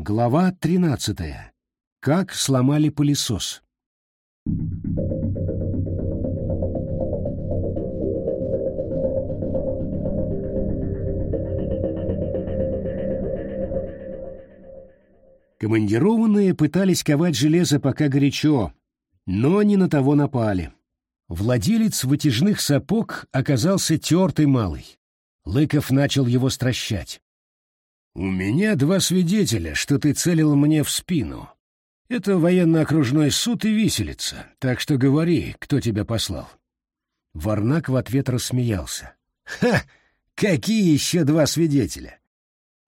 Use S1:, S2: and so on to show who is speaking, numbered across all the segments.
S1: Глава тринадцатая. Как сломали пылесос. Командированные пытались ковать железо пока горячо, но не на того напали. Владелец вытяжных сапог оказался тертый малый. Лыков начал его стращать. «У меня два свидетеля, что ты целил мне в спину. Это военно-окружной суд и виселица, так что говори, кто тебя послал». Варнак в ответ рассмеялся. «Ха! Какие еще два свидетеля?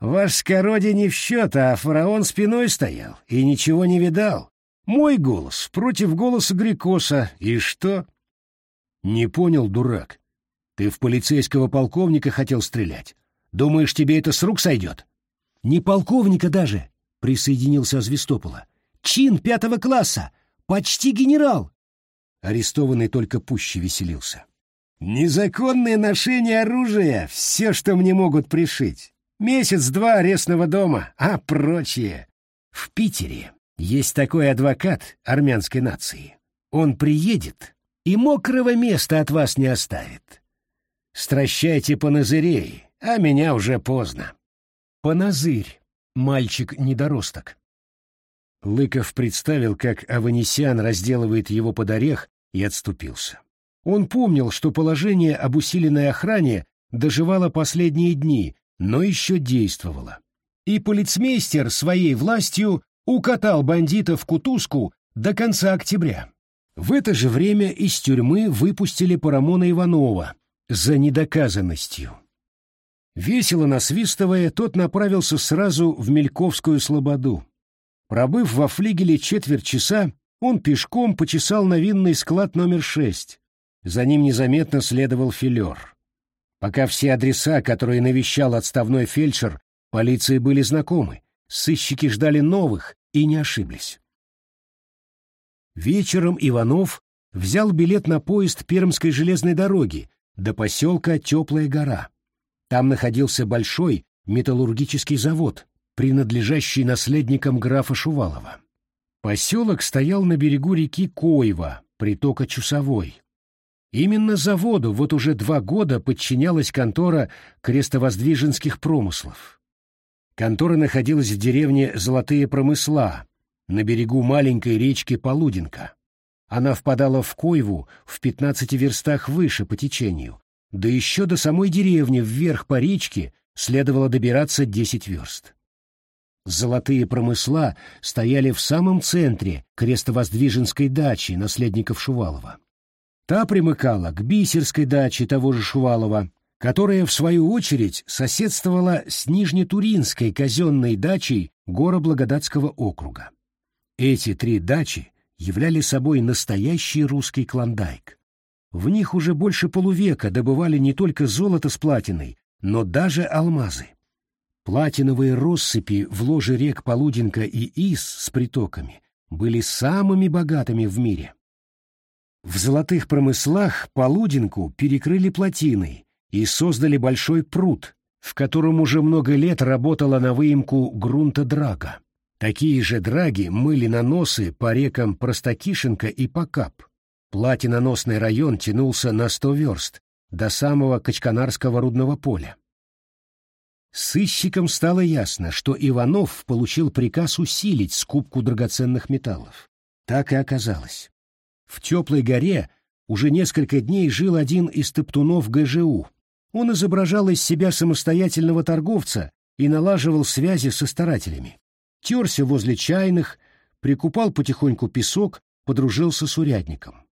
S1: Ваш скороди не в счет, а фараон спиной стоял и ничего не видал. Мой голос против голоса Грикоса, и что?» «Не понял, дурак. Ты в полицейского полковника хотел стрелять. Думаешь, тебе это с рук сойдет?» «Не полковника даже», — присоединился Звестопола. «Чин пятого класса! Почти генерал!» Арестованный только пуще веселился. «Незаконное ношение оружия — все, что мне могут пришить. Месяц-два арестного дома, а прочее. В Питере есть такой адвокат армянской нации. Он приедет и мокрого места от вас не оставит. Стращайте по поназырей, а меня уже поздно. Поназырь, мальчик-недоросток. Лыков представил, как Аванесян разделывает его под орех, и отступился. Он помнил, что положение об усиленной охране доживало последние дни, но еще действовало. И полицмейстер своей властью укатал бандитов в кутузку до конца октября. В это же время из тюрьмы выпустили Парамона Иванова за недоказанностью. Весело насвистывая, тот направился сразу в Мельковскую слободу. Пробыв во флигеле четверть часа, он пешком почесал на винный склад номер шесть. За ним незаметно следовал филер. Пока все адреса, которые навещал отставной фельдшер, полиции были знакомы, сыщики ждали новых и не ошиблись. Вечером Иванов взял билет на поезд Пермской железной дороги до поселка Теплая гора. Там находился большой металлургический завод, принадлежащий наследникам графа Шувалова. Поселок стоял на берегу реки Коева, притока Чусовой. Именно заводу вот уже два года подчинялась контора крестовоздвиженских промыслов. Контора находилась в деревне Золотые промысла, на берегу маленькой речки Полуденка. Она впадала в Койву в пятнадцати верстах выше по течению, да еще до самой деревни вверх по речке следовало добираться десять верст. Золотые промысла стояли в самом центре крестовоздвиженской дачи наследников Шувалова. Та примыкала к бисерской даче того же Шувалова, которая, в свою очередь, соседствовала с Нижнетуринской казенной дачей Горо-Благодатского округа. Эти три дачи являли собой настоящий русский клондайк. В них уже больше полувека добывали не только золото с платиной, но даже алмазы. Платиновые россыпи в ложе рек Полуденка и Ис с притоками были самыми богатыми в мире. В золотых промыслах Полуденку перекрыли плотиной и создали большой пруд, в котором уже много лет работала на выемку грунта драга. Такие же драги мыли наносы по рекам Простокишенко и Покап. Платиноносный район тянулся на сто верст, до самого Качканарского рудного поля. Сыщикам стало ясно, что Иванов получил приказ усилить скупку драгоценных металлов. Так и оказалось. В Теплой горе уже несколько дней жил один из топтунов ГЖУ. Он изображал из себя самостоятельного торговца и налаживал связи со старателями. Терся возле чайных, прикупал потихоньку песок, подружился с урядником.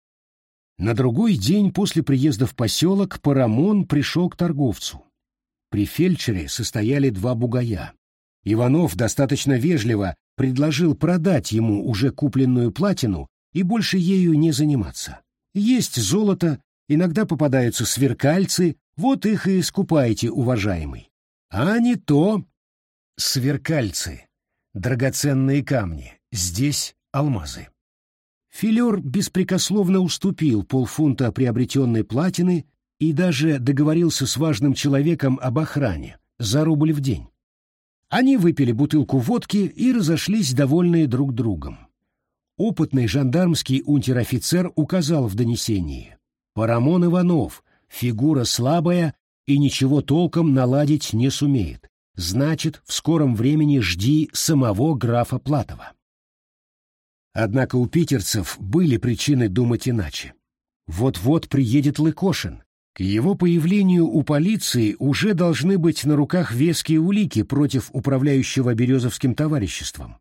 S1: На другой день после приезда в поселок Парамон пришел к торговцу. При фельдшере состояли два бугая. Иванов достаточно вежливо предложил продать ему уже купленную платину и больше ею не заниматься. Есть золото, иногда попадаются сверкальцы, вот их и скупайте, уважаемый. А не то сверкальцы, драгоценные камни, здесь алмазы. Филер беспрекословно уступил полфунта приобретенной платины и даже договорился с важным человеком об охране за рубль в день. Они выпили бутылку водки и разошлись, довольные друг другом. Опытный жандармский унтер-офицер указал в донесении. Парамон Иванов, фигура слабая и ничего толком наладить не сумеет. Значит, в скором времени жди самого графа Платова. Однако у питерцев были причины думать иначе. Вот-вот приедет Лыкошин. К его появлению у полиции уже должны быть на руках веские улики против управляющего Березовским товариществом.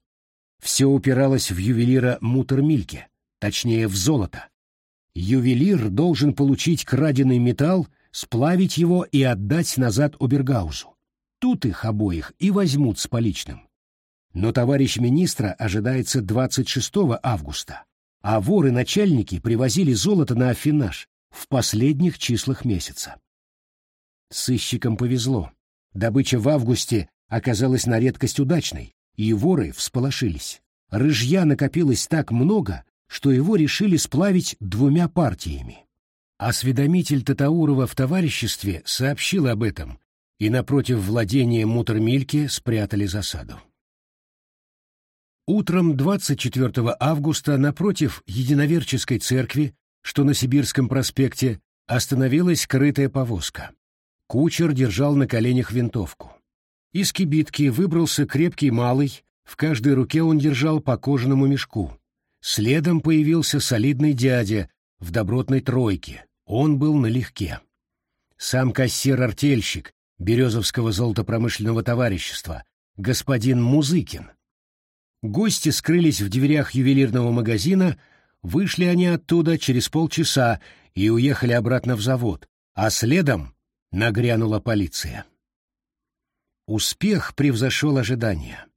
S1: Все упиралось в ювелира Мутермильке, точнее в золото. Ювелир должен получить краденый металл, сплавить его и отдать назад Обергаузу. Тут их обоих и возьмут с поличным но товарищ министра ожидается 26 августа, а воры-начальники привозили золото на афинаж в последних числах месяца. Сыщикам повезло. Добыча в августе оказалась на редкость удачной, и воры всполошились. Рыжья накопилось так много, что его решили сплавить двумя партиями. Осведомитель Татаурова в товариществе сообщил об этом, и напротив владения Мутермильки спрятали засаду. Утром 24 августа напротив Единоверческой церкви, что на Сибирском проспекте, остановилась крытая повозка. Кучер держал на коленях винтовку. Из кибитки выбрался крепкий малый, в каждой руке он держал по кожаному мешку. Следом появился солидный дядя в добротной тройке, он был налегке. Сам кассир-артельщик Березовского золотопромышленного товарищества, господин Музыкин, Гости скрылись в дверях ювелирного магазина, вышли они оттуда через полчаса и уехали обратно в завод, а следом нагрянула полиция. Успех превзошел ожидания.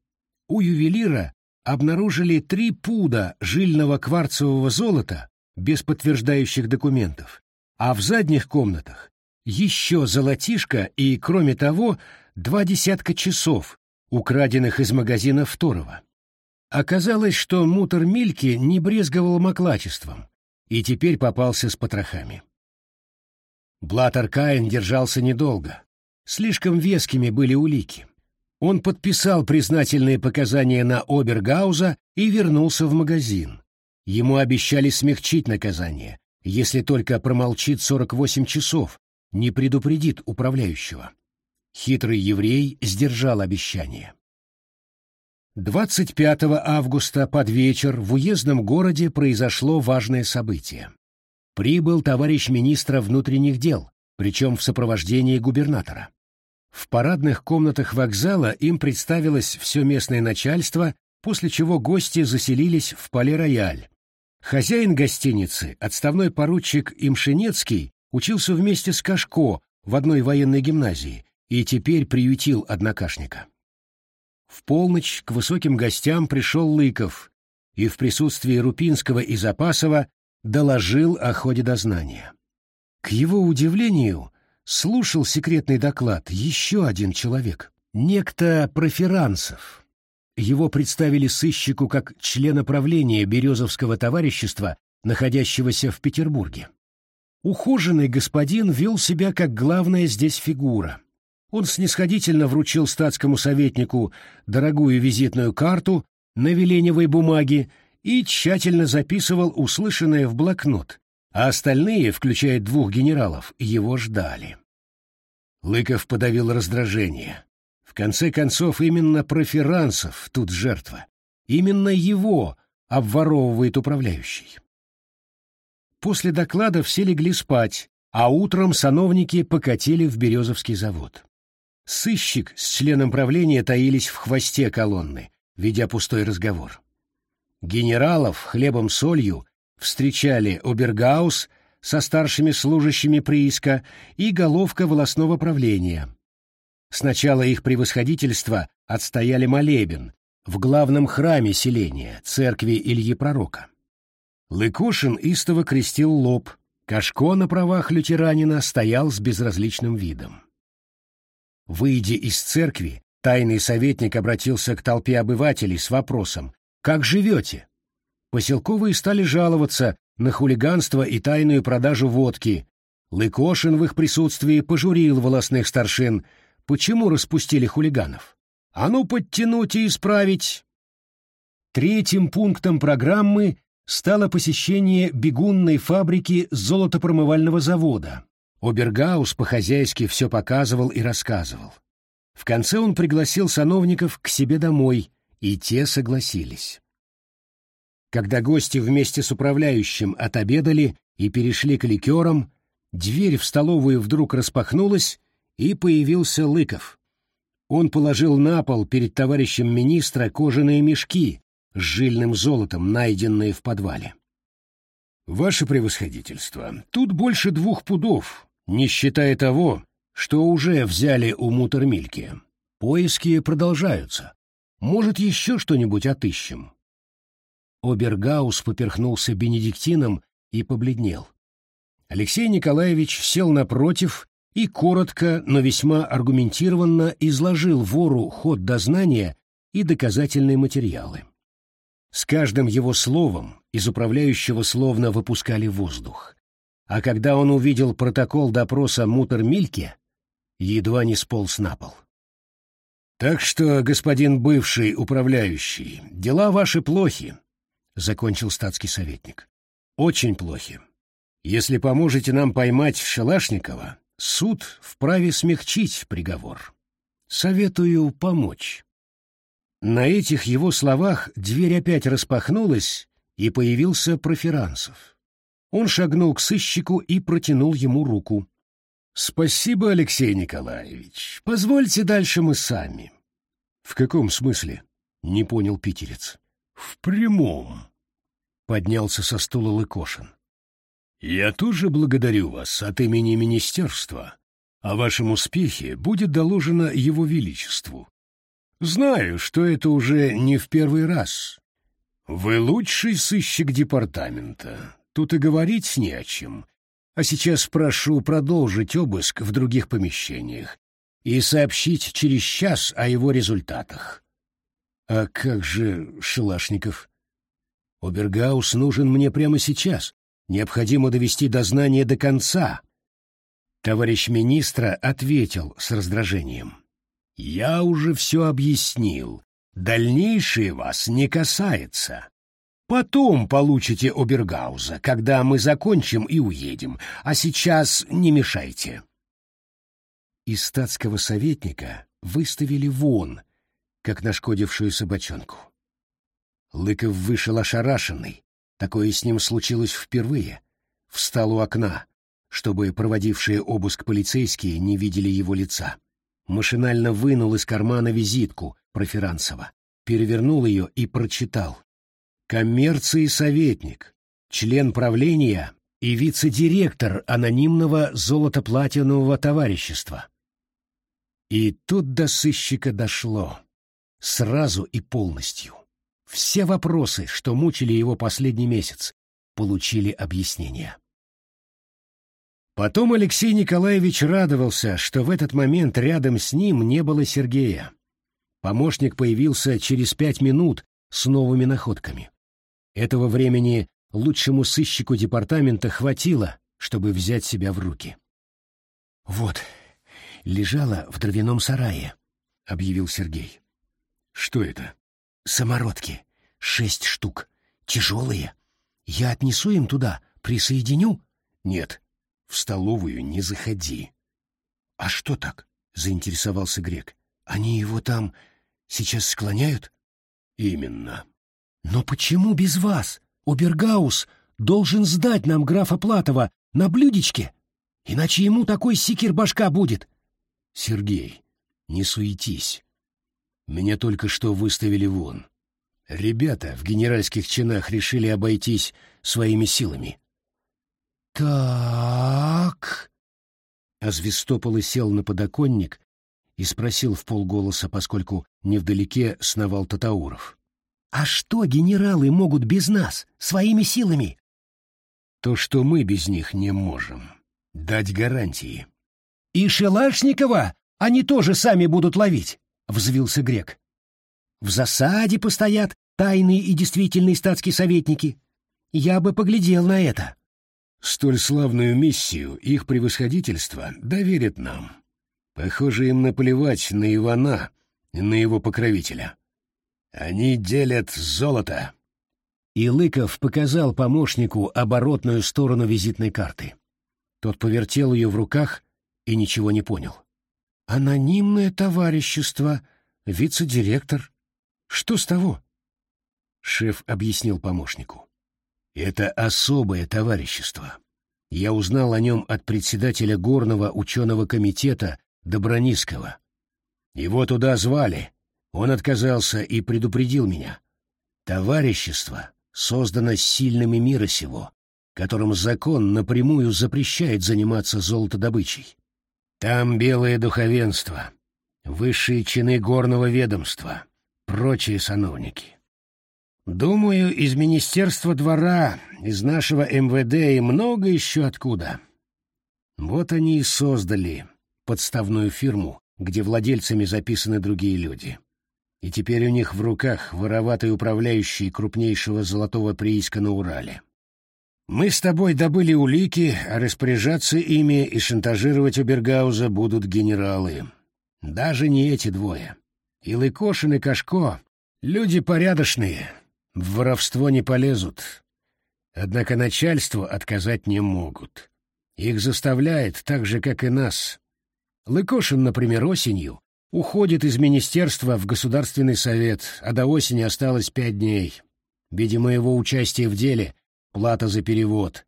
S1: У ювелира обнаружили три пуда жильного кварцевого золота без подтверждающих документов, а в задних комнатах еще золотишко и, кроме того, два десятка часов, украденных из магазина Второго. Оказалось, что мутор Мильки не брезговал маклачеством и теперь попался с потрохами. Блаттер Каин держался недолго. Слишком вескими были улики. Он подписал признательные показания на Обергауза и вернулся в магазин. Ему обещали смягчить наказание, если только промолчит 48 часов, не предупредит управляющего. Хитрый еврей сдержал обещание. 25 августа под вечер в уездном городе произошло важное событие. Прибыл товарищ министра внутренних дел, причем в сопровождении губернатора. В парадных комнатах вокзала им представилось все местное начальство, после чего гости заселились в Пале-Рояль. Хозяин гостиницы, отставной поручик Имшинецкий, учился вместе с Кашко в одной военной гимназии и теперь приютил однокашника. В полночь к высоким гостям пришел Лыков и в присутствии Рупинского и Запасова доложил о ходе дознания. К его удивлению, слушал секретный доклад еще один человек, некто Проферанцев. Его представили сыщику как члена правления Березовского товарищества, находящегося в Петербурге. Ухоженный господин вел себя как главная здесь фигура. Он снисходительно вручил статскому советнику дорогую визитную карту на веленевой бумаге и тщательно записывал услышанное в блокнот, а остальные, включая двух генералов, его ждали. Лыков подавил раздражение. В конце концов, именно Проферанцев тут жертва. Именно его обворовывает управляющий. После доклада все легли спать, а утром сановники покатили в Березовский завод. Сыщик с членом правления таились в хвосте колонны, ведя пустой разговор. Генералов хлебом-солью встречали Обергаус со старшими служащими прииска и головка волосного правления. Сначала их превосходительство отстояли молебен в главном храме селения, церкви Ильи Пророка. Лыкушин истово крестил лоб, Кашко на правах лютеранина стоял с безразличным видом. Выйдя из церкви, тайный советник обратился к толпе обывателей с вопросом «Как живете?». Поселковые стали жаловаться на хулиганство и тайную продажу водки. Лыкошин в их присутствии пожурил волосных старшин, почему распустили хулиганов. А ну подтянуть и исправить. Третьим пунктом программы стало посещение бегунной фабрики золотопромывального завода. Обергаус по-хозяйски все показывал и рассказывал. В конце он пригласил сановников к себе домой, и те согласились. Когда гости вместе с управляющим отобедали и перешли к ликерам, дверь в столовую вдруг распахнулась, и появился Лыков. Он положил на пол перед товарищем министра кожаные мешки с жильным золотом, найденные в подвале. «Ваше превосходительство, тут больше двух пудов, не считая того, что уже взяли у Мутермильки. Поиски продолжаются. Может, еще что-нибудь отыщем?» Обергаус поперхнулся бенедиктином и побледнел. Алексей Николаевич сел напротив и коротко, но весьма аргументированно изложил вору ход дознания и доказательные материалы. С каждым его словом из управляющего словно выпускали воздух. А когда он увидел протокол допроса Мутер-Мильке, едва не сполз на пол. «Так что, господин бывший управляющий, дела ваши плохи», — закончил статский советник. «Очень плохи. Если поможете нам поймать Шелашникова, суд вправе смягчить приговор. Советую помочь». На этих его словах дверь опять распахнулась, и появился Проферанцев. Он шагнул к сыщику и протянул ему руку. «Спасибо, Алексей Николаевич. Позвольте дальше мы сами». «В каком смысле?» — не понял питерец. «В прямом», — поднялся со стула Лыкошин. «Я тоже благодарю вас от имени министерства. О вашем успехе будет доложено его величеству. Знаю, что это уже не в первый раз. Вы лучший сыщик департамента. Тут и говорить не о чем. А сейчас прошу продолжить обыск в других помещениях и сообщить через час о его результатах. А как же Шелашников? Обергаус нужен мне прямо сейчас. Необходимо довести дознание до конца. Товарищ министра ответил с раздражением. Я уже все объяснил. Дальнейшее вас не касается. Потом получите Обергауза, когда мы закончим и уедем, а сейчас не мешайте. Из статского советника выставили вон, как нашкодившую собачонку. Лыков вышел ошарашенный, такое с ним случилось впервые, встал у окна, чтобы проводившие обыск полицейские не видели его лица машинально вынул из кармана визитку Проферанцева, перевернул ее и прочитал. Коммерции советник, член правления и вице-директор анонимного золотоплатинового товарищества. И тут до сыщика дошло. Сразу и полностью. Все вопросы, что мучили его последний месяц, получили объяснение. Потом Алексей Николаевич радовался, что в этот момент рядом с ним не было Сергея. Помощник появился через пять минут с новыми находками. Этого времени лучшему сыщику департамента хватило, чтобы взять себя в руки. «Вот, лежала в дровяном сарае», — объявил Сергей. «Что это?» «Самородки. Шесть штук. Тяжелые. Я отнесу им туда, присоединю?» «Нет, в столовую не заходи. — А что так? — заинтересовался Грек. — Они его там сейчас склоняют? — Именно. — Но почему без вас? Обергаус должен сдать нам графа Платова на блюдечке, иначе ему такой сикер башка будет. — Сергей, не суетись. Меня только что выставили вон. Ребята в генеральских чинах решили обойтись своими силами. «Так...» А сел на подоконник и спросил в полголоса, поскольку невдалеке сновал Татауров. «А что генералы могут без нас, своими силами?» «То, что мы без них не можем. Дать гарантии». «И Шелашникова они тоже сами будут ловить», — взвился Грек. «В засаде постоят тайные и действительные статские советники. Я бы поглядел на это». Столь славную миссию их превосходительство доверит нам. Похоже, им наплевать на Ивана на его покровителя. Они делят золото. И Лыков показал помощнику оборотную сторону визитной карты. Тот повертел ее в руках и ничего не понял. «Анонимное товарищество, вице-директор. Что с того?» Шеф объяснил помощнику. «Это особое товарищество. Я узнал о нем от председателя горного ученого комитета Доброниского. Его туда звали. Он отказался и предупредил меня. Товарищество создано сильными мира сего, которым закон напрямую запрещает заниматься золотодобычей. Там белое духовенство, высшие чины горного ведомства, прочие сановники. Думаю, из Министерства двора, из нашего МВД и много еще откуда. Вот они и создали подставную фирму, где владельцами записаны другие люди. И теперь у них в руках вороватый управляющий крупнейшего золотого прииска на Урале. Мы с тобой добыли улики, а распоряжаться ими и шантажировать Обергауза будут генералы. Даже не эти двое. И Лыкошин, и Кашко — люди порядочные, в воровство не полезут. Однако начальству отказать не могут. Их заставляет так же, как и нас. Лыкошин, например, осенью уходит из министерства в Государственный совет, а до осени осталось пять дней. Видимо, его участие в деле — плата за перевод.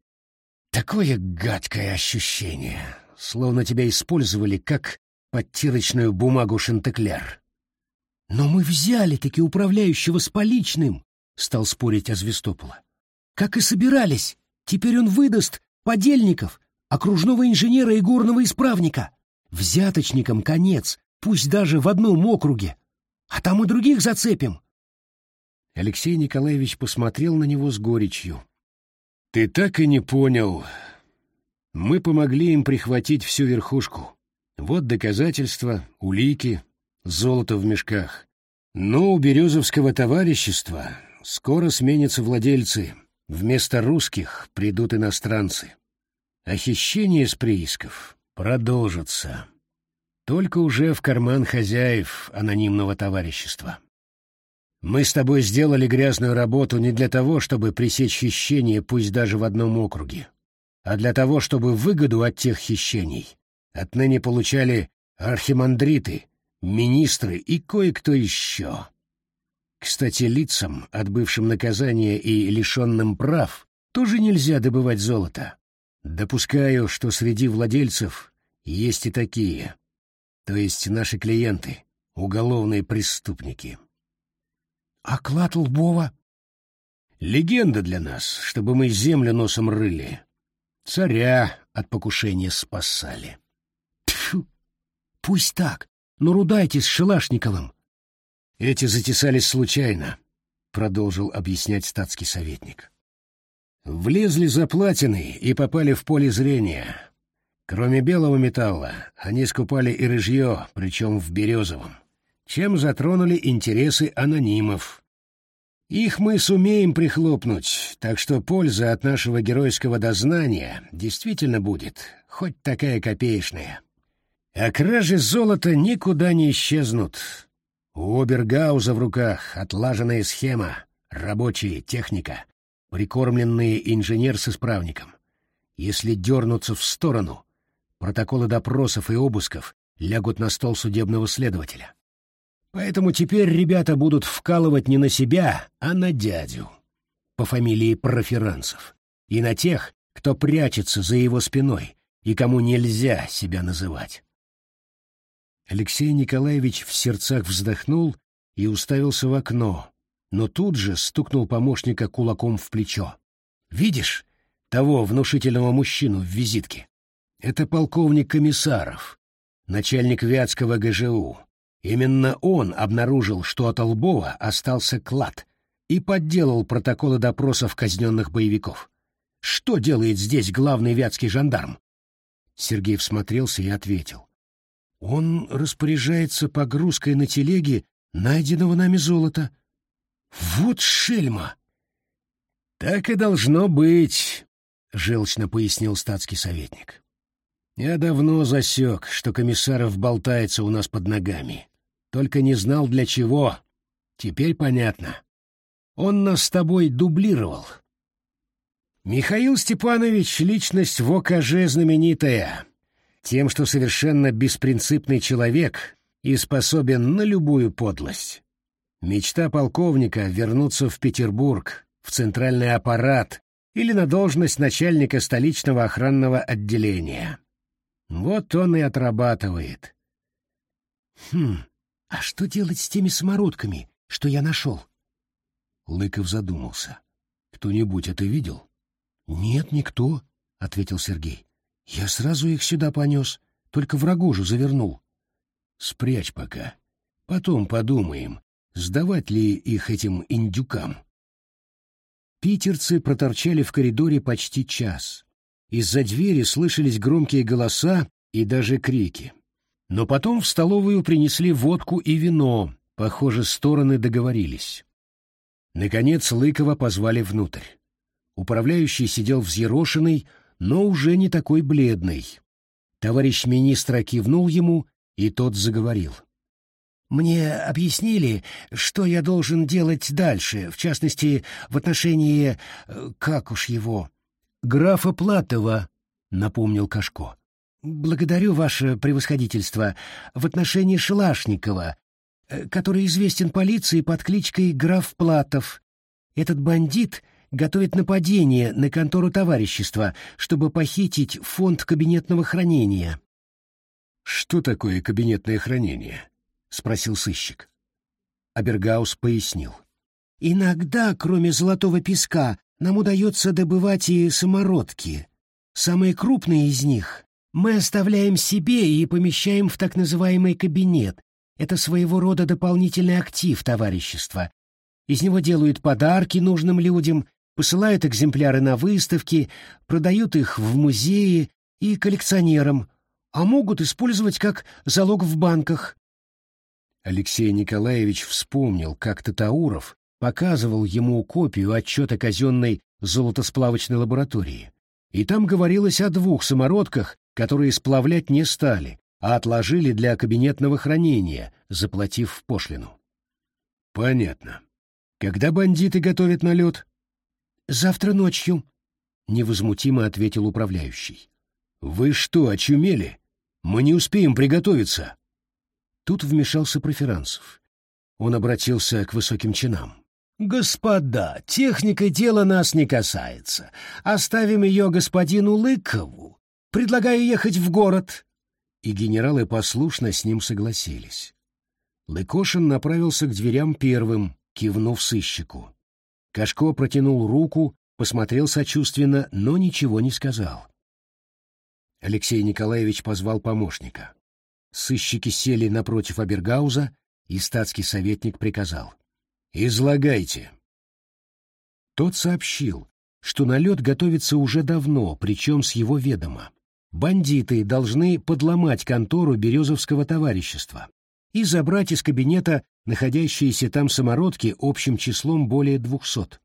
S1: Такое гадкое ощущение, словно тебя использовали как подтирочную бумагу шантекляр. «Но мы взяли-таки управляющего с поличным!» — стал спорить Азвестопола. «Как и собирались. Теперь он выдаст подельников, окружного инженера и горного исправника. Взяточникам конец, пусть даже в одном округе. А там и других зацепим». Алексей Николаевич посмотрел на него с горечью. «Ты так и не понял. Мы помогли им прихватить всю верхушку. Вот доказательства, улики, золото в мешках. Но у Березовского товарищества скоро сменятся владельцы. Вместо русских придут иностранцы. А хищение с приисков продолжится. Только уже в карман хозяев анонимного товарищества. Мы с тобой сделали грязную работу не для того, чтобы пресечь хищение, пусть даже в одном округе, а для того, чтобы выгоду от тех хищений отныне получали архимандриты, министры и кое-кто еще. Кстати, лицам, отбывшим наказание и лишенным прав, тоже нельзя добывать золото. Допускаю, что среди владельцев есть и такие, то есть наши клиенты, уголовные преступники. А клад Лбова? Легенда для нас, чтобы мы землю носом рыли. Царя от покушения спасали. Тьфу! Пусть так, но рудайте с Шелашниковым. Эти затесались случайно, продолжил объяснять статский советник. Влезли за платиной и попали в поле зрения. Кроме белого металла, они скупали и рыжье, причем в березовом, чем затронули интересы анонимов. Их мы сумеем прихлопнуть, так что польза от нашего геройского дознания действительно будет, хоть такая копеечная. А кражи золота никуда не исчезнут, у Обергауза в руках отлаженная схема, рабочие, техника, прикормленные инженер с исправником. Если дернуться в сторону, протоколы допросов и обысков лягут на стол судебного следователя. Поэтому теперь ребята будут вкалывать не на себя, а на дядю по фамилии Проферанцев и на тех, кто прячется за его спиной и кому нельзя себя называть. Алексей Николаевич в сердцах вздохнул и уставился в окно, но тут же стукнул помощника кулаком в плечо. «Видишь того внушительного мужчину в визитке? Это полковник Комиссаров, начальник Вятского ГЖУ. Именно он обнаружил, что от Лбова остался клад и подделал протоколы допросов казненных боевиков. Что делает здесь главный вятский жандарм?» Сергей всмотрелся и ответил. Он распоряжается погрузкой на телеге найденного нами золота. Вот шельма! Так и должно быть, — желчно пояснил статский советник. Я давно засек, что комиссаров болтается у нас под ногами. только не знал для чего. Теперь понятно. Он нас с тобой дублировал. Михаил Степанович — личность в ОКЖ знаменитая, тем, что совершенно беспринципный человек и способен на любую подлость. Мечта полковника — вернуться в Петербург, в центральный аппарат или на должность начальника столичного охранного отделения. Вот он и отрабатывает. Хм, а что делать с теми самородками, что я нашел? Лыков задумался. Кто-нибудь это видел? Нет, никто, ответил Сергей. Я сразу их сюда понес, только в рогожу завернул. Спрячь пока. Потом подумаем, сдавать ли их этим индюкам. Питерцы проторчали в коридоре почти час. Из-за двери слышались громкие голоса и даже крики. Но потом в столовую принесли водку и вино, похоже, стороны договорились. Наконец Лыкова позвали внутрь. Управляющий сидел взъерошенный, но уже не такой бледный. Товарищ министра кивнул ему, и тот заговорил. «Мне объяснили, что я должен делать дальше, в частности, в отношении... Э, как уж его...» «Графа Платова», — напомнил Кашко. «Благодарю ваше превосходительство. В отношении Шелашникова, Э, который известен полиции под кличкой Граф Платов. Этот бандит готовит нападение на контору товарищества, чтобы похитить фонд кабинетного хранения.
S2: «Что такое кабинетное хранение?» — спросил сыщик.
S1: Абергаус пояснил. «Иногда, кроме золотого песка, нам удается добывать и самородки. Самые крупные из них мы оставляем себе и помещаем в так называемый кабинет, это своего рода дополнительный актив товарищества. Из него делают подарки нужным людям, посылают экземпляры на выставки, продают их в музеи и коллекционерам, а могут использовать как залог в банках.
S2: Алексей Николаевич вспомнил, как Татауров показывал ему копию отчета казенной золотосплавочной лаборатории. И там говорилось о двух самородках, которые сплавлять не стали, а отложили для кабинетного хранения, заплатив в пошлину. Понятно. Когда бандиты готовят налет?
S1: Завтра ночью, невозмутимо ответил управляющий.
S2: Вы что, очумели? Мы не успеем приготовиться.
S1: Тут вмешался Проферанцев. Он обратился к высоким чинам. «Господа, техника дела нас не касается. Оставим ее господину Лыкову. Предлагаю ехать в город и генералы послушно с ним согласились. Лыкошин направился к дверям первым, кивнув сыщику. Кашко протянул руку, посмотрел сочувственно, но ничего не сказал. Алексей Николаевич позвал помощника. Сыщики сели напротив Абергауза, и статский советник приказал. «Излагайте». Тот сообщил, что налет готовится уже давно, причем с его ведома. Бандиты должны подломать контору Березовского товарищества и забрать из кабинета находящиеся там самородки общим числом более двухсот.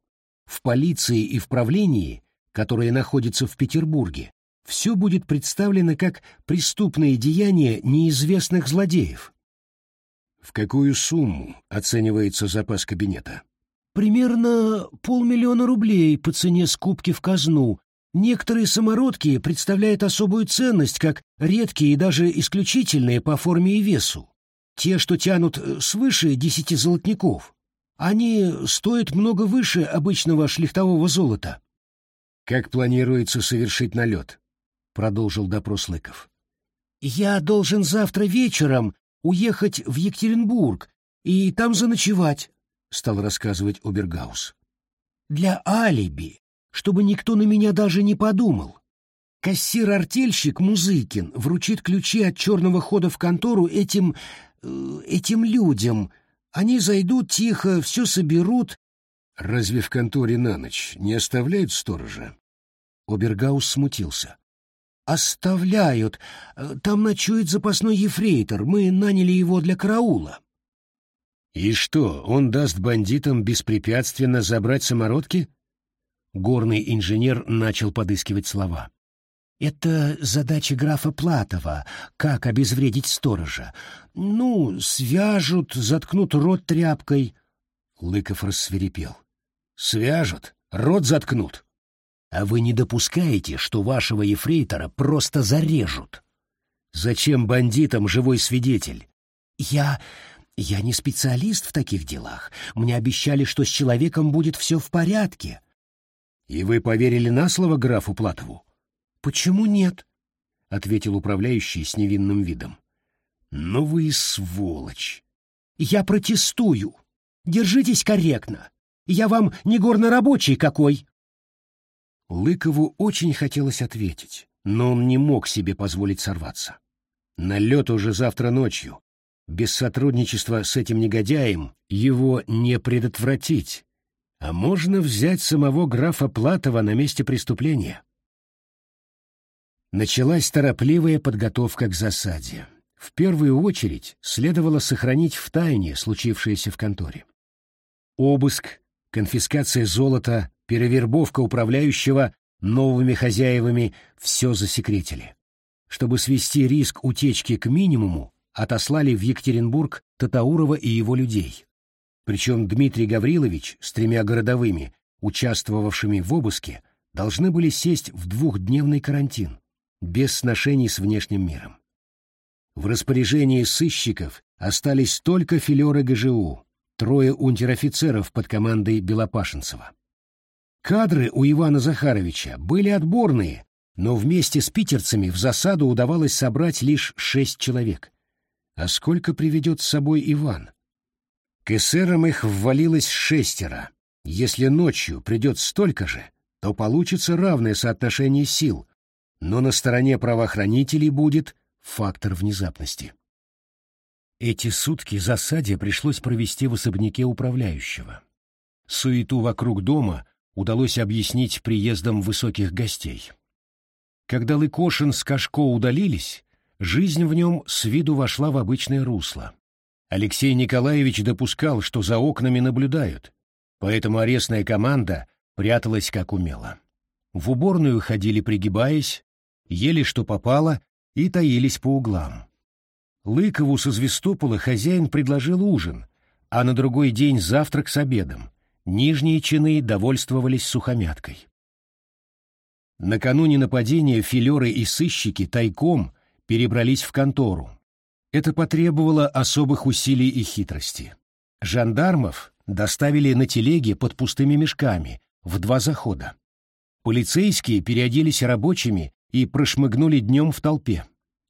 S1: В полиции и в правлении, которое находится в Петербурге, все будет представлено как преступные деяния неизвестных злодеев.
S2: В какую сумму оценивается запас кабинета?
S1: Примерно полмиллиона рублей по цене скупки в казну Некоторые самородки представляют особую ценность как редкие и даже исключительные по форме и весу. Те, что тянут э, свыше десяти золотников, они стоят много выше обычного шлихтового золота.
S2: «Как планируется совершить налет?» — продолжил допрос Лыков.
S1: «Я должен завтра вечером уехать в Екатеринбург и там заночевать», — стал рассказывать Обергаус. «Для алиби чтобы никто на меня даже не подумал. Кассир-артельщик Музыкин вручит ключи от черного хода в контору этим... Э, этим людям. Они зайдут тихо, все соберут.
S2: Разве в конторе на ночь не оставляют сторожа?
S1: Обергаус смутился. «Оставляют. Там ночует запасной ефрейтор. Мы наняли его для караула».
S2: «И что, он даст бандитам беспрепятственно забрать самородки?»
S1: Горный инженер начал подыскивать слова. Это задача графа Платова, как обезвредить сторожа. Ну, свяжут, заткнут рот тряпкой. Лыков рассверепел. Свяжут, рот заткнут. А вы не допускаете, что вашего ефрейтора просто зарежут? Зачем бандитам живой свидетель? Я... я не специалист в таких делах. Мне обещали, что с человеком будет все в порядке. И вы поверили на слово графу Платову? Почему нет? — ответил управляющий с невинным видом. «Ну вы и сволочь!» «Я протестую! Держитесь корректно! Я вам не горнорабочий какой!» Лыкову очень хотелось ответить, но он не мог себе позволить сорваться. Налет уже завтра ночью. Без сотрудничества с этим негодяем его не предотвратить. А можно взять самого графа Платова на месте преступления. Началась торопливая подготовка к засаде. В первую очередь следовало сохранить в тайне случившееся в конторе. Обыск, конфискация золота, перевербовка управляющего новыми хозяевами все засекретили. Чтобы свести риск утечки к минимуму, отослали в Екатеринбург Татаурова и его людей. Причем Дмитрий Гаврилович с тремя городовыми, участвовавшими в обыске, должны были сесть в двухдневный карантин, без сношений с внешним миром. В распоряжении сыщиков остались только филеры ГЖУ, трое унтер-офицеров под командой Белопашенцева. Кадры у Ивана Захаровича были отборные, но вместе с питерцами в засаду удавалось собрать лишь шесть человек. А сколько приведет с собой Иван? К эсерам их ввалилось шестеро. Если ночью придет столько же, то получится равное соотношение сил, но на стороне правоохранителей будет фактор внезапности. Эти сутки засаде пришлось провести в особняке управляющего. Суету вокруг дома удалось объяснить приездом высоких гостей. Когда Лыкошин с Кашко удалились, жизнь в нем с виду вошла в обычное русло. Алексей Николаевич допускал, что за окнами наблюдают, поэтому арестная команда пряталась как умела. В уборную ходили пригибаясь, ели что попало и таились по углам. Лыкову со Звестопола хозяин предложил ужин, а на другой день завтрак с обедом. Нижние чины довольствовались сухомяткой. Накануне нападения филеры и сыщики тайком перебрались в контору. Это потребовало особых усилий и хитрости. Жандармов доставили на телеге под пустыми мешками в два захода. Полицейские переоделись рабочими и прошмыгнули днем в толпе.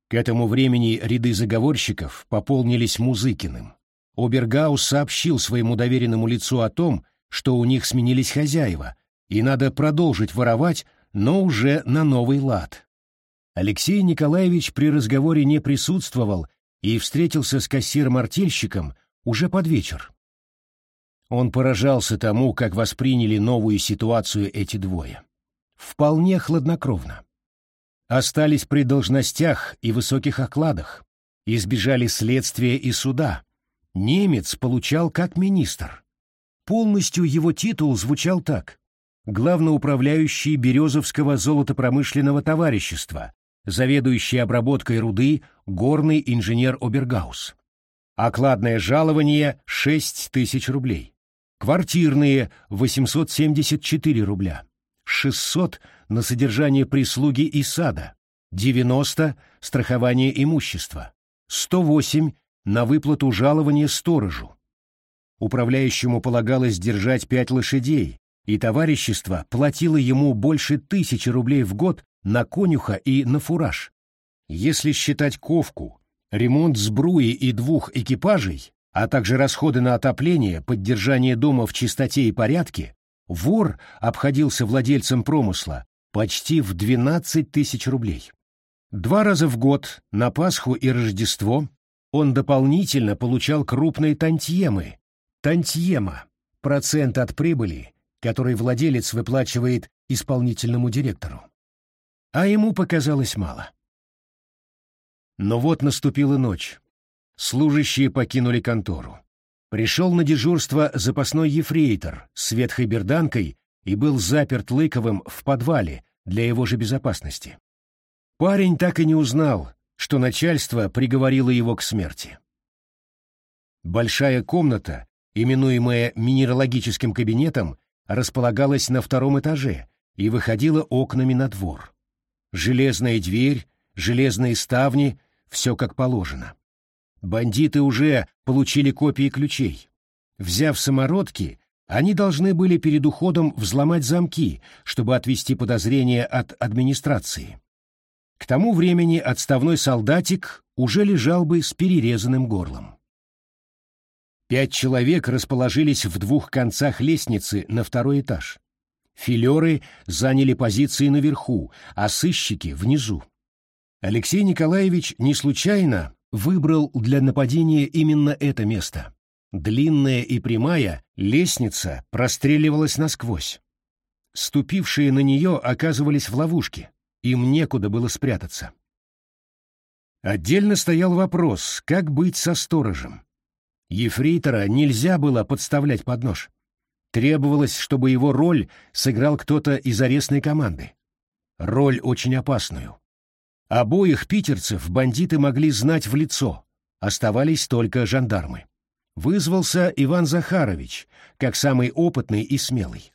S1: К этому времени ряды заговорщиков пополнились Музыкиным. Обергаус сообщил своему доверенному лицу о том, что у них сменились хозяева, и надо продолжить воровать, но уже на новый лад. Алексей Николаевич при разговоре не присутствовал и встретился с кассиром-артельщиком уже под вечер. Он поражался тому, как восприняли новую ситуацию эти двое. Вполне хладнокровно остались при должностях и высоких окладах, избежали следствия и суда. Немец получал как министр. Полностью его титул звучал так. Главноуправляющий Березовского золотопромышленного товарищества, заведующий обработкой руды, горный инженер Обергаус. Окладное жалование — 6 тысяч рублей. Квартирные — 874 рубля. 600 на содержание прислуги и сада, 90 – страхование имущества, 108 – на выплату жалования сторожу. Управляющему полагалось держать пять лошадей, и товарищество платило ему больше тысячи рублей в год на конюха и на фураж. Если считать ковку, ремонт сбруи и двух экипажей, а также расходы на отопление, поддержание дома в чистоте и порядке, вор обходился владельцам промысла почти в 12 тысяч рублей. Два раза в год, на Пасху и Рождество, он дополнительно получал крупные тантьемы. Тантьема – процент от прибыли, который владелец выплачивает исполнительному директору. А ему показалось мало. Но вот наступила ночь. Служащие покинули контору. Пришел на дежурство запасной ефрейтор с ветхой берданкой и был заперт Лыковым в подвале для его же безопасности. Парень так и не узнал, что начальство приговорило его к смерти. Большая комната, именуемая минералогическим кабинетом, располагалась на втором этаже и выходила окнами на двор. Железная дверь, железные ставни — все как положено. Бандиты уже получили копии ключей. Взяв самородки, они должны были перед уходом взломать замки, чтобы отвести подозрения от администрации. К тому времени отставной солдатик уже лежал бы с перерезанным горлом. Пять человек расположились в двух концах лестницы на второй этаж. Филеры заняли позиции наверху, а сыщики — внизу. Алексей Николаевич не случайно выбрал для нападения именно это место. Длинная и прямая лестница простреливалась насквозь. Ступившие на нее оказывались в ловушке, им некуда было спрятаться. Отдельно стоял вопрос, как быть со сторожем. Ефрейтора нельзя было подставлять под нож. Требовалось, чтобы его роль сыграл кто-то из арестной команды. Роль очень опасную. Обоих питерцев бандиты могли знать в лицо, оставались только жандармы вызвался Иван Захарович, как самый опытный и смелый.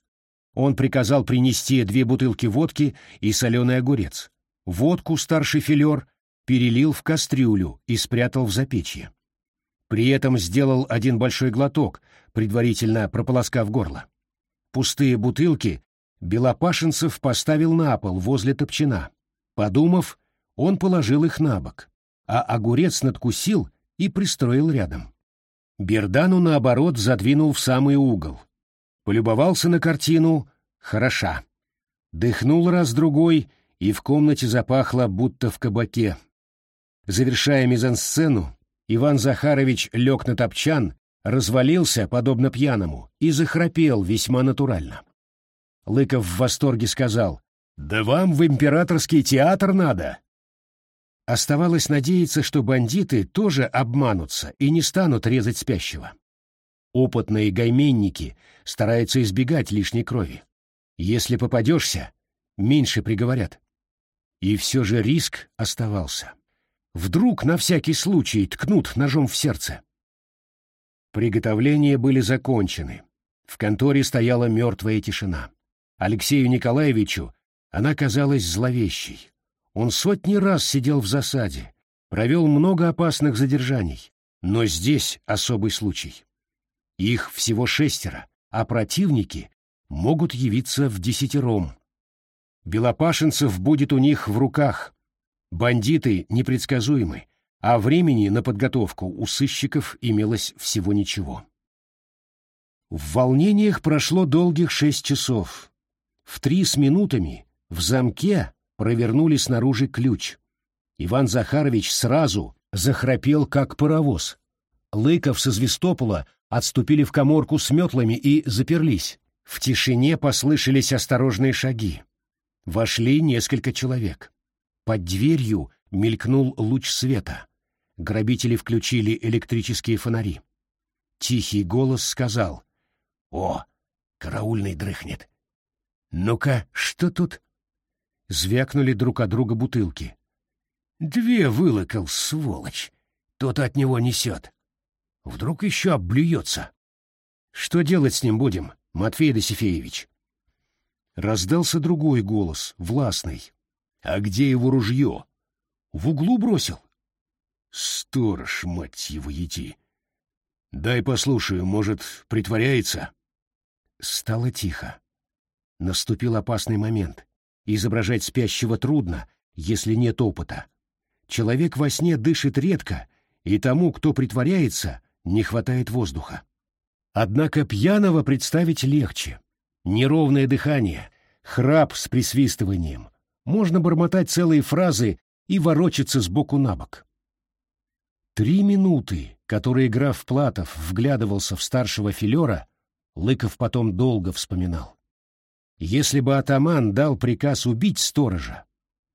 S1: Он приказал принести две бутылки водки и соленый огурец. Водку старший филер перелил в кастрюлю и спрятал в запечье. При этом сделал один большой глоток, предварительно прополоскав горло. Пустые бутылки Белопашенцев поставил на пол возле топчина. Подумав, он положил их на бок, а огурец надкусил и пристроил рядом. Бердану, наоборот, задвинул в самый угол. Полюбовался на картину «хороша». Дыхнул раз-другой, и в комнате запахло, будто в кабаке. Завершая мизансцену, Иван Захарович лег на топчан, развалился, подобно пьяному, и захрапел весьма натурально. Лыков в восторге сказал, «Да вам в императорский театр надо!» Оставалось надеяться, что бандиты тоже обманутся и не станут резать спящего. Опытные гайменники стараются избегать лишней крови. Если попадешься, меньше приговорят. И все же риск оставался. Вдруг на всякий случай ткнут ножом в сердце. Приготовления были закончены. В конторе стояла мертвая тишина. Алексею Николаевичу она казалась зловещей. Он сотни раз сидел в засаде, провел много опасных задержаний, но здесь особый случай. Их всего шестеро, а противники могут явиться в десятером. Белопашенцев будет у них в руках. Бандиты непредсказуемы, а времени на подготовку у сыщиков имелось всего ничего. В волнениях прошло долгих шесть часов. В три с минутами в замке провернули снаружи ключ. Иван Захарович сразу захрапел, как паровоз. Лыков со Звестопола отступили в коморку с метлами и заперлись. В тишине послышались осторожные шаги. Вошли несколько человек. Под дверью мелькнул луч света. Грабители включили электрические фонари. Тихий голос сказал. «О, караульный дрыхнет. Ну-ка, что тут?» Звякнули друг от друга бутылки. Две вылокал, сволочь. Тот от него несет. Вдруг еще облюется. Что делать с ним будем, Матвей Досифеевич? Раздался другой голос, властный. А где его ружье? В углу бросил. Сторож, мать его, ети. Дай послушаю, может, притворяется? Стало тихо. Наступил опасный момент. Изображать спящего трудно, если нет опыта. Человек во сне дышит редко, и тому, кто притворяется, не хватает воздуха. Однако пьяного представить легче. Неровное дыхание, храп с присвистыванием. Можно бормотать целые фразы и ворочаться сбоку на бок. Три минуты, которые граф Платов вглядывался в старшего филера, Лыков потом долго вспоминал. Если бы атаман дал приказ убить сторожа,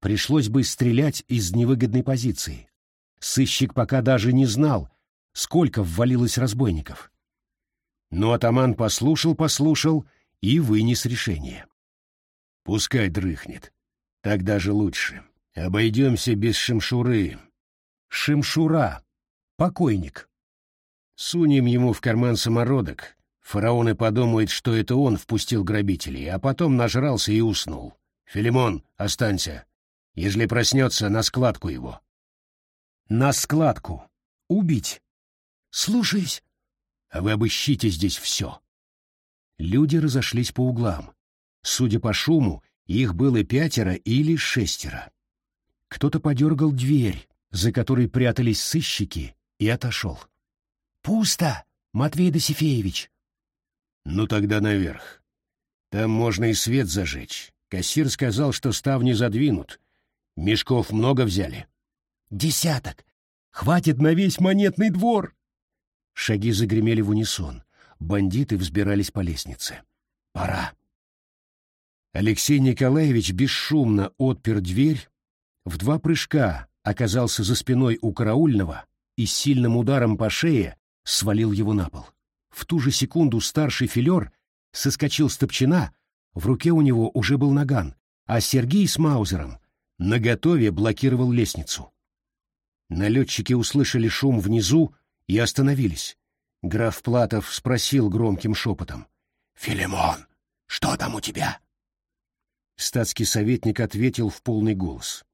S1: пришлось бы стрелять из невыгодной позиции. Сыщик пока даже не знал, сколько ввалилось разбойников. Но атаман послушал-послушал и вынес решение. Пускай дрыхнет. Так даже лучше. Обойдемся без шимшуры.
S2: Шимшура. Покойник.
S1: Сунем ему в карман самородок. Фараоны подумают, что это он впустил грабителей, а потом нажрался и уснул. Филимон, останься. Если проснется, на складку его.
S2: На складку. Убить.
S1: Слушаюсь. А вы обыщите здесь все.
S2: Люди разошлись по углам. Судя по шуму, их было пятеро или шестеро. Кто-то подергал дверь, за которой прятались сыщики, и отошел. «Пусто, Матвей Досифеевич!»
S1: «Ну тогда наверх. Там можно и свет зажечь. Кассир сказал, что ставни задвинут. Мешков много взяли?»
S2: «Десяток. Хватит на весь монетный двор!» Шаги загремели в унисон. Бандиты взбирались по лестнице. «Пора!» Алексей Николаевич бесшумно отпер дверь, в два прыжка оказался за спиной у караульного и сильным ударом по шее свалил его на пол. В ту же секунду старший филер соскочил с топчина, в руке у него уже был наган, а Сергей с Маузером наготове блокировал лестницу. Налетчики услышали шум внизу и остановились. Граф Платов спросил громким шепотом. «Филимон, что там у тебя?» Статский советник ответил в полный голос.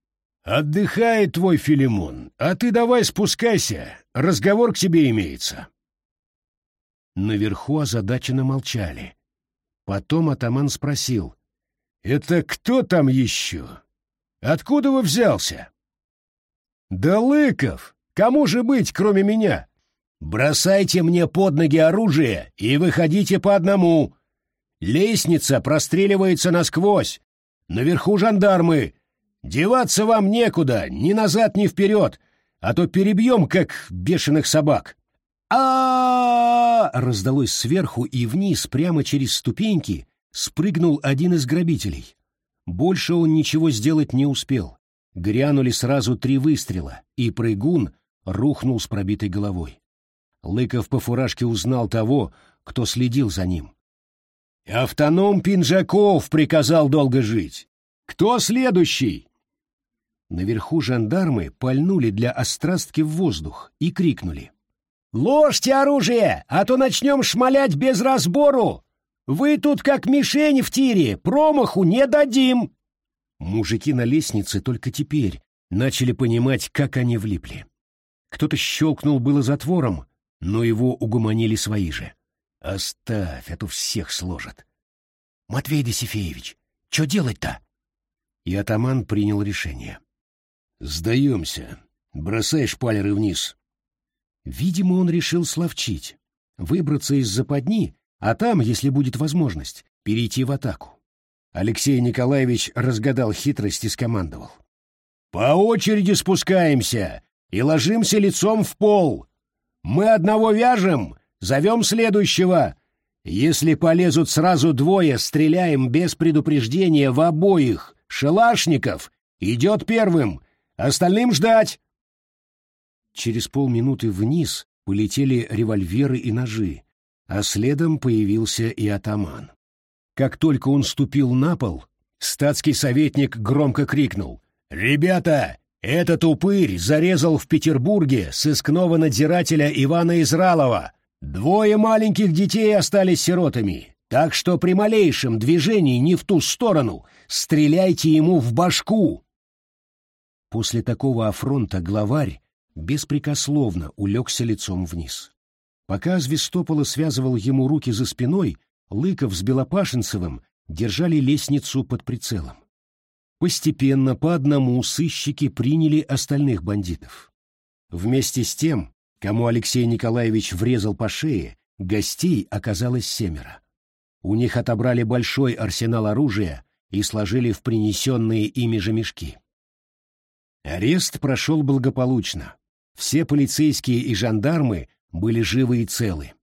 S1: «Отдыхает твой Филимон, а ты давай спускайся, разговор к тебе имеется».
S2: Наверху озадаченно молчали. Потом атаман спросил.
S1: «Это кто там еще? Откуда вы взялся?» «Да Лыков! Кому же быть, кроме меня? Бросайте мне под ноги оружие и выходите по одному. Лестница простреливается насквозь. Наверху жандармы, Деваться вам некуда, ни назад, ни вперед, а то перебьем, как бешеных собак. а
S2: раздалось сверху и вниз, прямо через ступеньки, спрыгнул один из грабителей. Больше он ничего сделать не успел. Грянули сразу три выстрела, и прыгун рухнул с пробитой головой. Лыков по фуражке узнал того, кто следил за ним.
S1: «Автоном Пинжаков приказал долго жить. Кто следующий?»
S2: Наверху жандармы пальнули для острастки в воздух и крикнули.
S1: «Ложьте оружие, а то начнем шмалять без разбору! Вы тут как мишень в тире, промаху не дадим!»
S2: Мужики на лестнице только теперь начали понимать, как они влипли. Кто-то щелкнул было затвором, но его угомонили свои же. «Оставь, а то всех сложат!» «Матвей Досифеевич, что делать-то?» И атаман принял решение.
S1: «Сдаемся. Бросай шпалеры вниз».
S2: Видимо, он решил словчить, выбраться из западни, а там, если будет возможность, перейти в атаку. Алексей Николаевич разгадал хитрость и скомандовал.
S1: «По очереди спускаемся и ложимся лицом в пол. Мы одного вяжем, зовем следующего. Если полезут сразу двое, стреляем без предупреждения в обоих. Шелашников идет первым, Остальным ждать!»
S2: Через полминуты вниз полетели револьверы и ножи, а следом появился и атаман. Как только он ступил на пол, статский советник громко крикнул «Ребята, этот упырь зарезал в Петербурге сыскного надзирателя Ивана Изралова. Двое маленьких детей остались сиротами, так что при малейшем движении не в ту сторону стреляйте ему в башку, После такого афронта главарь беспрекословно улегся лицом вниз. Пока Звестопола связывал ему руки за спиной, Лыков с Белопашенцевым держали лестницу под прицелом. Постепенно по одному сыщики приняли остальных бандитов. Вместе с тем, кому Алексей Николаевич врезал по шее, гостей оказалось семеро. У них отобрали большой арсенал оружия и сложили в принесенные ими же мешки. Арест прошел благополучно. Все полицейские и жандармы были живы и целы.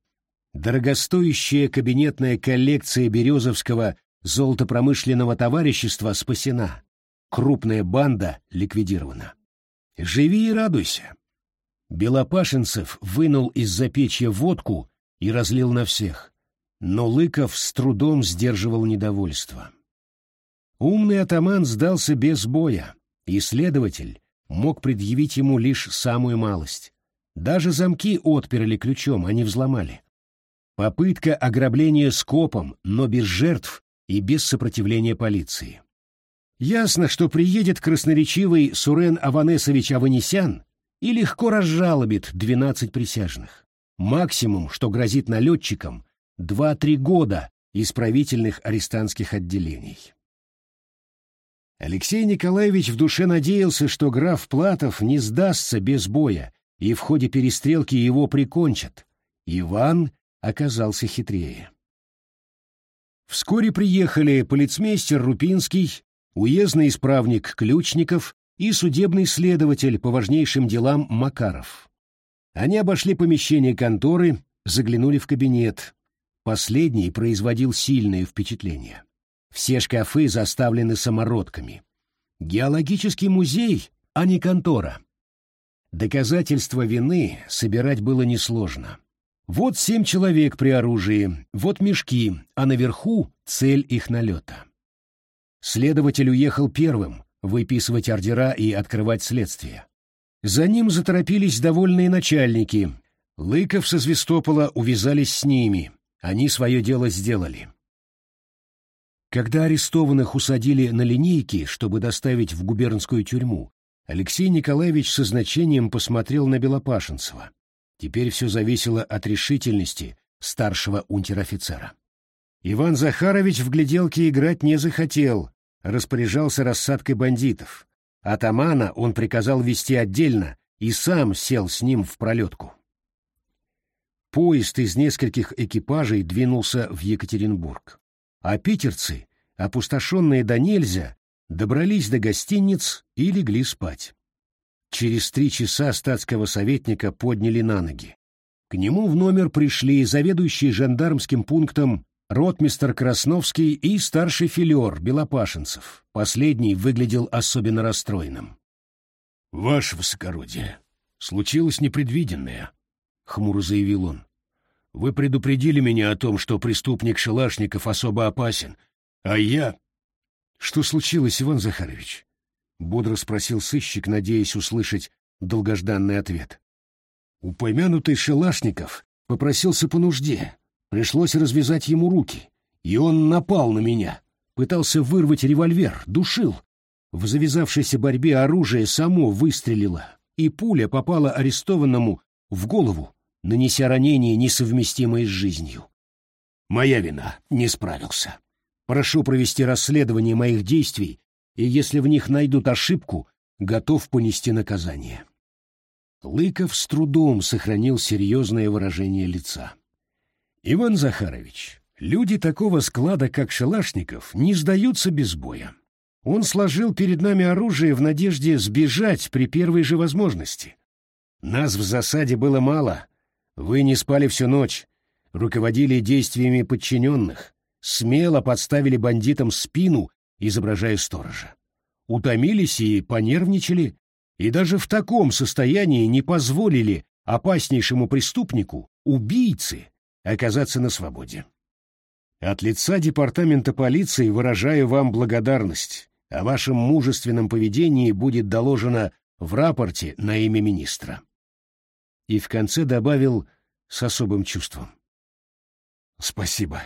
S2: Дорогостоящая кабинетная коллекция Березовского золотопромышленного товарищества спасена. Крупная банда ликвидирована. Живи и радуйся. Белопашенцев вынул из-за печья водку и разлил на всех. Но Лыков с трудом сдерживал недовольство. Умный атаман сдался без боя
S1: и следователь мог предъявить ему лишь самую малость. Даже замки отперли ключом, а не взломали. Попытка ограбления скопом, но без жертв и без сопротивления полиции. Ясно, что приедет красноречивый Сурен Аванесович Аванесян и легко разжалобит 12 присяжных. Максимум, что грозит налетчикам, 2-3 года исправительных арестантских отделений. Алексей Николаевич в душе надеялся, что граф Платов не сдастся без боя, и в ходе перестрелки его прикончат. Иван оказался хитрее. Вскоре приехали полицмейстер Рупинский, уездный исправник Ключников и судебный следователь по важнейшим делам Макаров. Они обошли помещение конторы, заглянули в кабинет. Последний производил сильное впечатление. Все шкафы заставлены самородками. Геологический музей, а не контора. Доказательства вины собирать было несложно. Вот семь человек при оружии, вот мешки, а наверху цель их налета. Следователь уехал первым, выписывать ордера и открывать следствие. За ним заторопились довольные начальники. Лыков со Звестопола увязались с ними. Они свое дело сделали. Когда арестованных усадили на линейки, чтобы доставить в губернскую тюрьму, Алексей Николаевич со значением посмотрел на Белопашенцева. Теперь все зависело от решительности старшего унтер-офицера. Иван Захарович в гляделке играть не захотел, распоряжался рассадкой бандитов. Атамана он приказал вести отдельно и сам сел с ним в пролетку. Поезд из нескольких экипажей двинулся в Екатеринбург. А питерцы, опустошенные до нельзя, добрались до гостиниц и легли спать. Через три часа статского советника подняли на ноги. К нему в номер пришли заведующий жандармским пунктом ротмистер Красновский и старший филер Белопашенцев. Последний выглядел особенно расстроенным. — Ваше высокородие, случилось непредвиденное, — хмуро заявил он. — Вы предупредили меня о том, что преступник Шелашников особо опасен, а я... — Что случилось, Иван Захарович? бодро спросил сыщик, надеясь услышать долгожданный ответ. Упомянутый Шелашников попросился по нужде. Пришлось развязать ему руки, и он напал на меня. Пытался вырвать револьвер, душил. В завязавшейся борьбе оружие само выстрелило, и пуля попала арестованному в голову, нанеся ранение, несовместимое с жизнью. Моя вина, не справился. Прошу провести расследование моих действий и если в них найдут ошибку, готов понести наказание. Лыков с трудом сохранил серьезное выражение лица. «Иван Захарович, люди такого склада, как Шелашников, не сдаются без боя. Он сложил перед нами оружие в надежде сбежать при первой же возможности. Нас в засаде было мало. Вы не спали всю ночь, руководили действиями подчиненных, смело подставили бандитам спину изображая сторожа. Утомились и понервничали, и даже в таком состоянии не позволили опаснейшему преступнику, убийце, оказаться на свободе. От лица департамента полиции выражаю вам благодарность. О вашем мужественном поведении будет доложено в рапорте на имя министра. И в конце добавил с особым чувством. Спасибо.